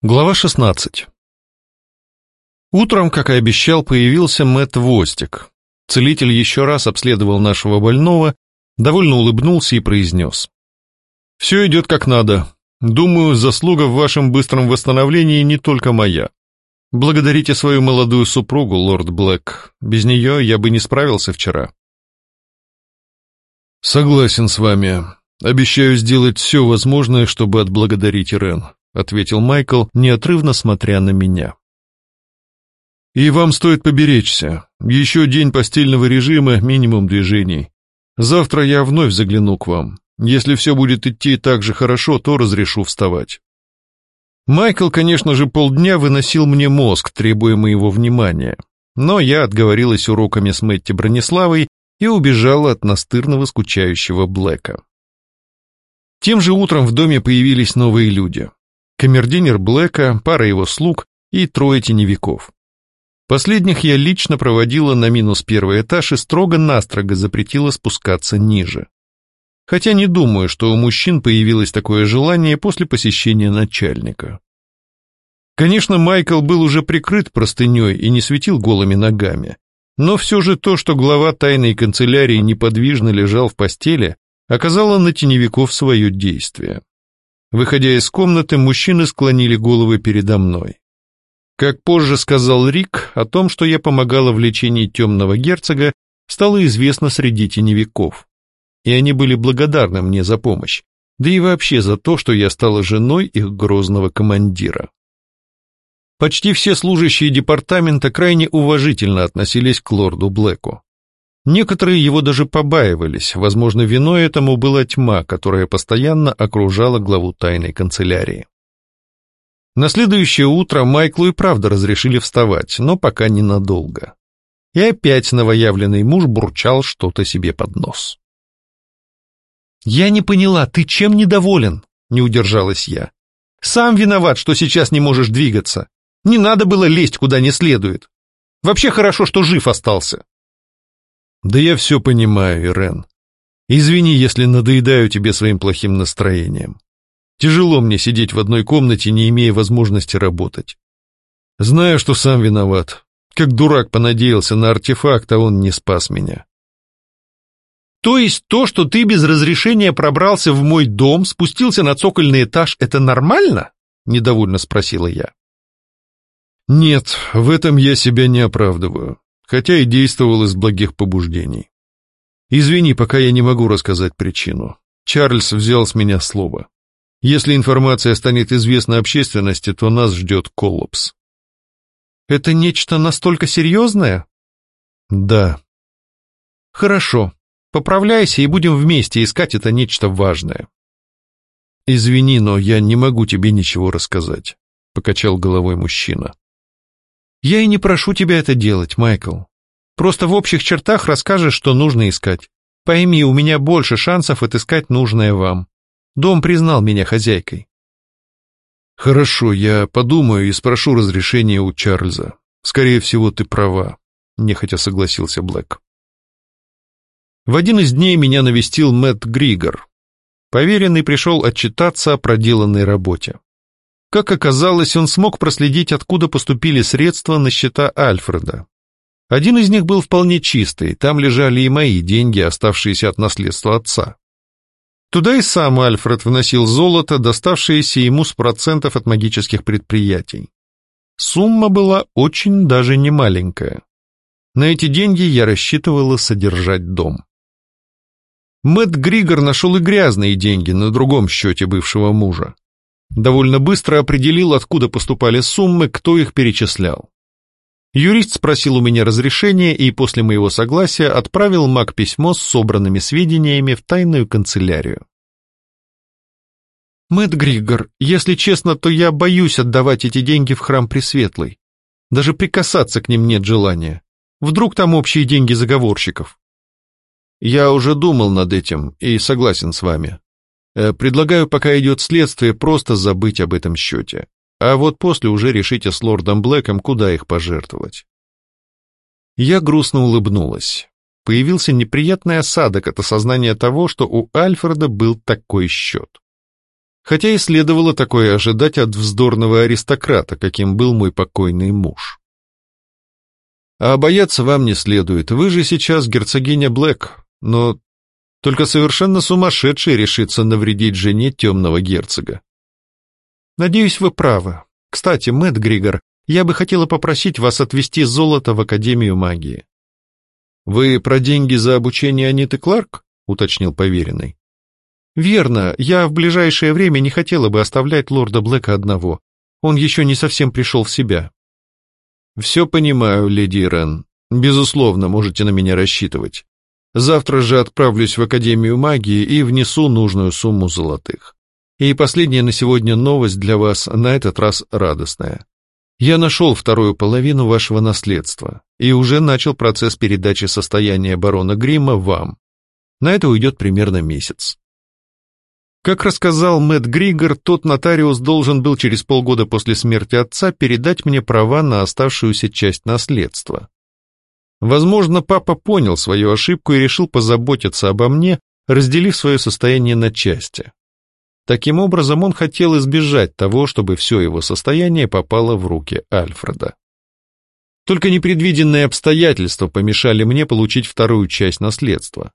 Глава 16. Утром, как и обещал, появился Мэтт Востик. Целитель еще раз обследовал нашего больного, довольно улыбнулся и произнес. «Все идет как надо. Думаю, заслуга в вашем быстром восстановлении не только моя. Благодарите свою молодую супругу, лорд Блэк. Без нее я бы не справился вчера». «Согласен с вами. Обещаю сделать все возможное, чтобы отблагодарить Ирен», — ответил Майкл, неотрывно смотря на меня. «И вам стоит поберечься. Еще день постельного режима, минимум движений. Завтра я вновь загляну к вам. Если все будет идти так же хорошо, то разрешу вставать». Майкл, конечно же, полдня выносил мне мозг, требуя моего внимания. Но я отговорилась уроками с Мэтти Брониславой и убежала от настырного скучающего Блэка. Тем же утром в доме появились новые люди камердинер Блэка, пара его слуг и трое теневиков. Последних я лично проводила на минус первый этаж и строго-настрого запретила спускаться ниже. Хотя не думаю, что у мужчин появилось такое желание после посещения начальника. Конечно, Майкл был уже прикрыт простыней и не светил голыми ногами, но все же то, что глава тайной канцелярии неподвижно лежал в постели, оказало на теневиков свое действие. Выходя из комнаты, мужчины склонили головы передо мной. Как позже сказал Рик, о том, что я помогала в лечении темного герцога, стало известно среди теневиков. И они были благодарны мне за помощь, да и вообще за то, что я стала женой их грозного командира. Почти все служащие департамента крайне уважительно относились к лорду Блэку. Некоторые его даже побаивались, возможно, виной этому была тьма, которая постоянно окружала главу тайной канцелярии. На следующее утро Майклу и правда разрешили вставать, но пока ненадолго. И опять новоявленный муж бурчал что-то себе под нос. «Я не поняла, ты чем недоволен?» — не удержалась я. «Сам виноват, что сейчас не можешь двигаться. Не надо было лезть куда не следует. Вообще хорошо, что жив остался». Да я все понимаю, Ирен. Извини, если надоедаю тебе своим плохим настроением. Тяжело мне сидеть в одной комнате, не имея возможности работать. Знаю, что сам виноват. Как дурак понадеялся на артефакт, а он не спас меня. То есть то, что ты без разрешения пробрался в мой дом, спустился на цокольный этаж, это нормально? Недовольно спросила я. Нет, в этом я себя не оправдываю хотя и действовал из благих побуждений. Извини, пока я не могу рассказать причину. Чарльз взял с меня слово. Если информация станет известна общественности, то нас ждет коллапс. Это нечто настолько серьезное? Да. Хорошо. Поправляйся и будем вместе искать это нечто важное. Извини, но я не могу тебе ничего рассказать, покачал головой мужчина. Я и не прошу тебя это делать, Майкл. Просто в общих чертах расскажешь, что нужно искать. Пойми, у меня больше шансов отыскать нужное вам. Дом признал меня хозяйкой. Хорошо, я подумаю и спрошу разрешения у Чарльза. Скорее всего, ты права, нехотя согласился Блэк. В один из дней меня навестил Мэтт Григор. Поверенный пришел отчитаться о проделанной работе. Как оказалось, он смог проследить, откуда поступили средства на счета Альфреда. Один из них был вполне чистый, там лежали и мои деньги, оставшиеся от наследства отца. Туда и сам Альфред вносил золото, доставшееся ему с процентов от магических предприятий. Сумма была очень даже не маленькая. На эти деньги я рассчитывала содержать дом. Мэтт Григор нашел и грязные деньги на другом счете бывшего мужа. Довольно быстро определил, откуда поступали суммы, кто их перечислял. Юрист спросил у меня разрешения и после моего согласия отправил маг письмо с собранными сведениями в тайную канцелярию. Мэтт Григор, если честно, то я боюсь отдавать эти деньги в храм Пресветлый. Даже прикасаться к ним нет желания. Вдруг там общие деньги заговорщиков. Я уже думал над этим и согласен с вами. Э, предлагаю, пока идет следствие, просто забыть об этом счете. А вот после уже решите с лордом Блэком, куда их пожертвовать. Я грустно улыбнулась. Появился неприятный осадок от осознания того, что у Альфреда был такой счет. хотя и следовало такое ожидать от вздорного аристократа, каким был мой покойный муж. А бояться вам не следует, вы же сейчас герцогиня Блэк, но только совершенно сумасшедший решится навредить жене темного герцога. Надеюсь, вы правы. Кстати, Мэтт Григор, я бы хотела попросить вас отвезти золото в Академию магии. Вы про деньги за обучение Аниты Кларк? уточнил поверенный. «Верно, я в ближайшее время не хотела бы оставлять лорда Блэка одного. Он еще не совсем пришел в себя». «Все понимаю, леди Ирен. Безусловно, можете на меня рассчитывать. Завтра же отправлюсь в Академию магии и внесу нужную сумму золотых. И последняя на сегодня новость для вас, на этот раз радостная. Я нашел вторую половину вашего наследства и уже начал процесс передачи состояния барона Грима вам. На это уйдет примерно месяц. Как рассказал Мэтт Григор, тот нотариус должен был через полгода после смерти отца передать мне права на оставшуюся часть наследства. Возможно, папа понял свою ошибку и решил позаботиться обо мне, разделив свое состояние на части. Таким образом, он хотел избежать того, чтобы все его состояние попало в руки Альфреда. Только непредвиденные обстоятельства помешали мне получить вторую часть наследства.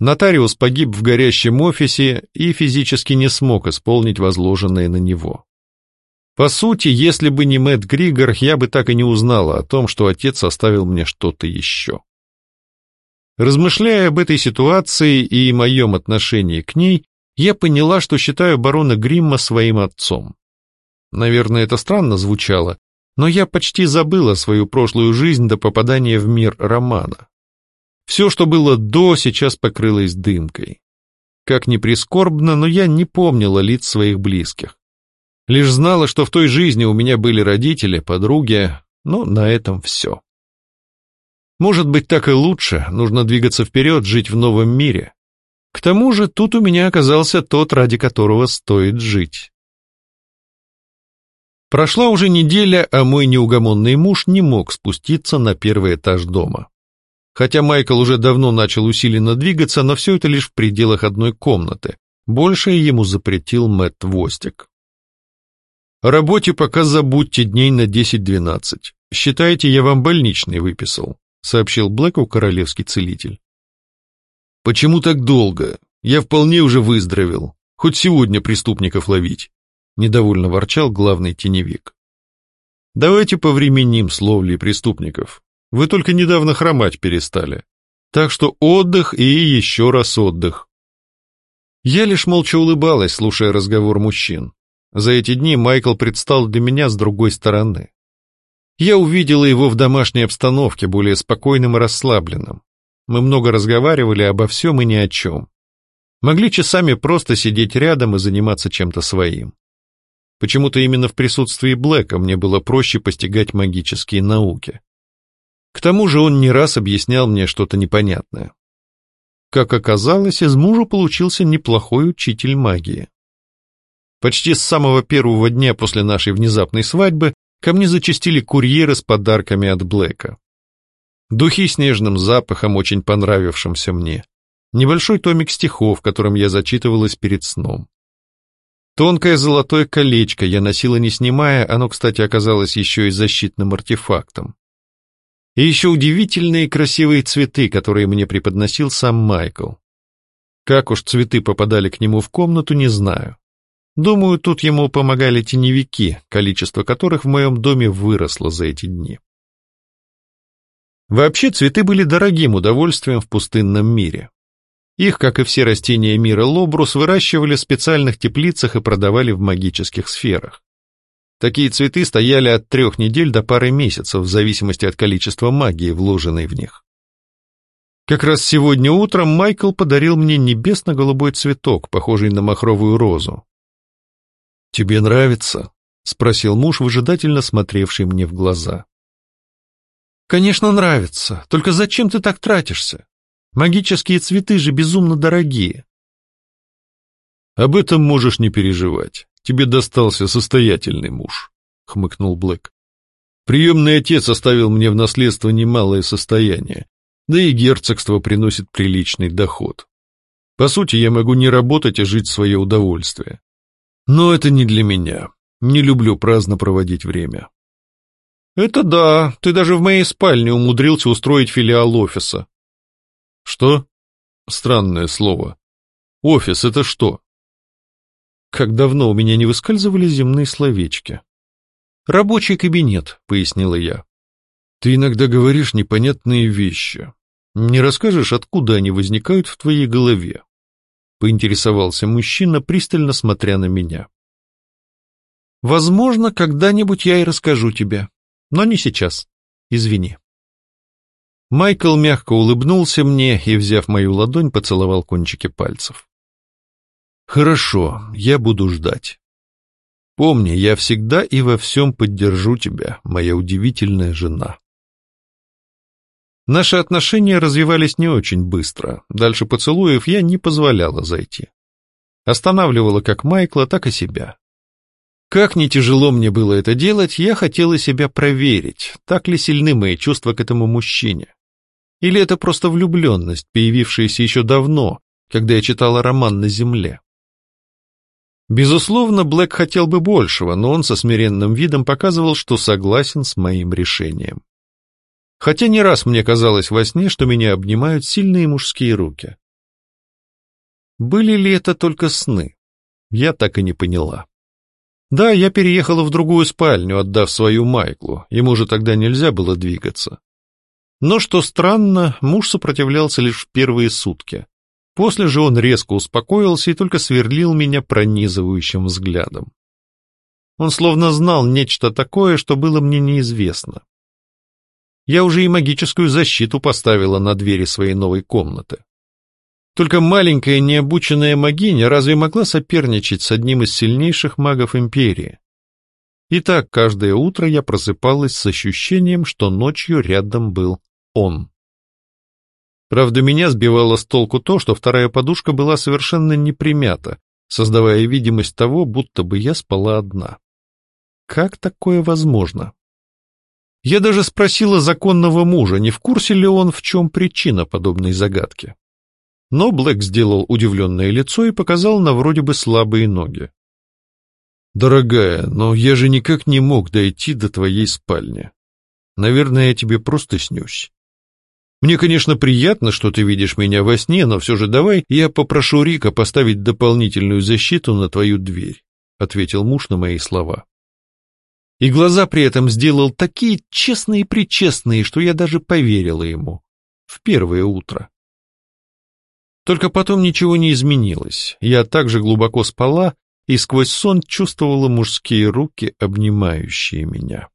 Нотариус погиб в горящем офисе и физически не смог исполнить возложенное на него. По сути, если бы не Мэтт Григор, я бы так и не узнала о том, что отец оставил мне что-то еще. Размышляя об этой ситуации и моем отношении к ней, я поняла, что считаю барона Гримма своим отцом. Наверное, это странно звучало, но я почти забыла свою прошлую жизнь до попадания в мир романа. Все, что было до, сейчас покрылось дымкой. Как ни прискорбно, но я не помнила лиц своих близких. Лишь знала, что в той жизни у меня были родители, подруги, но на этом все. Может быть, так и лучше, нужно двигаться вперед, жить в новом мире. К тому же тут у меня оказался тот, ради которого стоит жить. Прошла уже неделя, а мой неугомонный муж не мог спуститься на первый этаж дома. Хотя Майкл уже давно начал усиленно двигаться, но все это лишь в пределах одной комнаты. Большее ему запретил Мэтт Востик. Работе пока забудьте дней на 10-12. Считайте, я вам больничный выписал, сообщил Блэку королевский целитель. Почему так долго? Я вполне уже выздоровел. Хоть сегодня преступников ловить. Недовольно ворчал главный теневик. Давайте повременим с ловлей преступников. Вы только недавно хромать перестали. Так что отдых и еще раз отдых. Я лишь молча улыбалась, слушая разговор мужчин. За эти дни Майкл предстал для меня с другой стороны. Я увидела его в домашней обстановке, более спокойным и расслабленным. Мы много разговаривали обо всем и ни о чем. Могли часами просто сидеть рядом и заниматься чем-то своим. Почему-то именно в присутствии Блэка мне было проще постигать магические науки. К тому же он не раз объяснял мне что-то непонятное. Как оказалось, из мужа получился неплохой учитель магии. Почти с самого первого дня после нашей внезапной свадьбы ко мне зачастили курьеры с подарками от Блэка. Духи с нежным запахом, очень понравившимся мне. Небольшой томик стихов, которым я зачитывалась перед сном. Тонкое золотое колечко я носила не снимая, оно, кстати, оказалось еще и защитным артефактом. И еще удивительные красивые цветы, которые мне преподносил сам Майкл. Как уж цветы попадали к нему в комнату, не знаю. Думаю, тут ему помогали теневики, количество которых в моем доме выросло за эти дни. Вообще цветы были дорогим удовольствием в пустынном мире. Их, как и все растения мира Лобрус, выращивали в специальных теплицах и продавали в магических сферах. Такие цветы стояли от трех недель до пары месяцев, в зависимости от количества магии, вложенной в них. Как раз сегодня утром Майкл подарил мне небесно-голубой цветок, похожий на махровую розу. «Тебе нравится?» — спросил муж, выжидательно смотревший мне в глаза. «Конечно, нравится. Только зачем ты так тратишься? Магические цветы же безумно дорогие». «Об этом можешь не переживать. Тебе достался состоятельный муж», — хмыкнул Блэк. «Приемный отец оставил мне в наследство немалое состояние, да и герцогство приносит приличный доход. По сути, я могу не работать, а жить в свое удовольствие. Но это не для меня. Не люблю праздно проводить время. Это да, ты даже в моей спальне умудрился устроить филиал офиса. Что? Странное слово. Офис — это что? Как давно у меня не выскальзывали земные словечки. Рабочий кабинет, пояснила я. Ты иногда говоришь непонятные вещи. Не расскажешь, откуда они возникают в твоей голове? Поинтересовался мужчина, пристально смотря на меня. Возможно, когда-нибудь я и расскажу тебе, но не сейчас. Извини. Майкл мягко улыбнулся мне и, взяв мою ладонь, поцеловал кончики пальцев. «Хорошо, я буду ждать. Помни, я всегда и во всем поддержу тебя, моя удивительная жена». Наши отношения развивались не очень быстро. Дальше поцелуев я не позволяла зайти. Останавливала как Майкла, так и себя. Как не тяжело мне было это делать, я хотела себя проверить, так ли сильны мои чувства к этому мужчине. Или это просто влюбленность, появившаяся еще давно, когда я читала роман «На земле». Безусловно, Блэк хотел бы большего, но он со смиренным видом показывал, что согласен с моим решением. Хотя не раз мне казалось во сне, что меня обнимают сильные мужские руки. Были ли это только сны? Я так и не поняла. Да, я переехала в другую спальню, отдав свою Майклу, ему же тогда нельзя было двигаться. Но, что странно, муж сопротивлялся лишь в первые сутки. После же он резко успокоился и только сверлил меня пронизывающим взглядом. Он словно знал нечто такое, что было мне неизвестно. Я уже и магическую защиту поставила на двери своей новой комнаты. Только маленькая необученная магиня разве могла соперничать с одним из сильнейших магов Империи? И так каждое утро я просыпалась с ощущением, что ночью рядом был он. Правда, меня сбивало с толку то, что вторая подушка была совершенно не примята, создавая видимость того, будто бы я спала одна. Как такое возможно? Я даже спросила законного мужа, не в курсе ли он, в чем причина подобной загадки. Но Блэк сделал удивленное лицо и показал на вроде бы слабые ноги. «Дорогая, но я же никак не мог дойти до твоей спальни. Наверное, я тебе просто снюсь. Мне, конечно, приятно, что ты видишь меня во сне, но все же давай я попрошу Рика поставить дополнительную защиту на твою дверь», — ответил муж на мои слова. И глаза при этом сделал такие честные-причестные, что я даже поверила ему. В первое утро. Только потом ничего не изменилось. Я также глубоко спала и сквозь сон чувствовала мужские руки, обнимающие меня.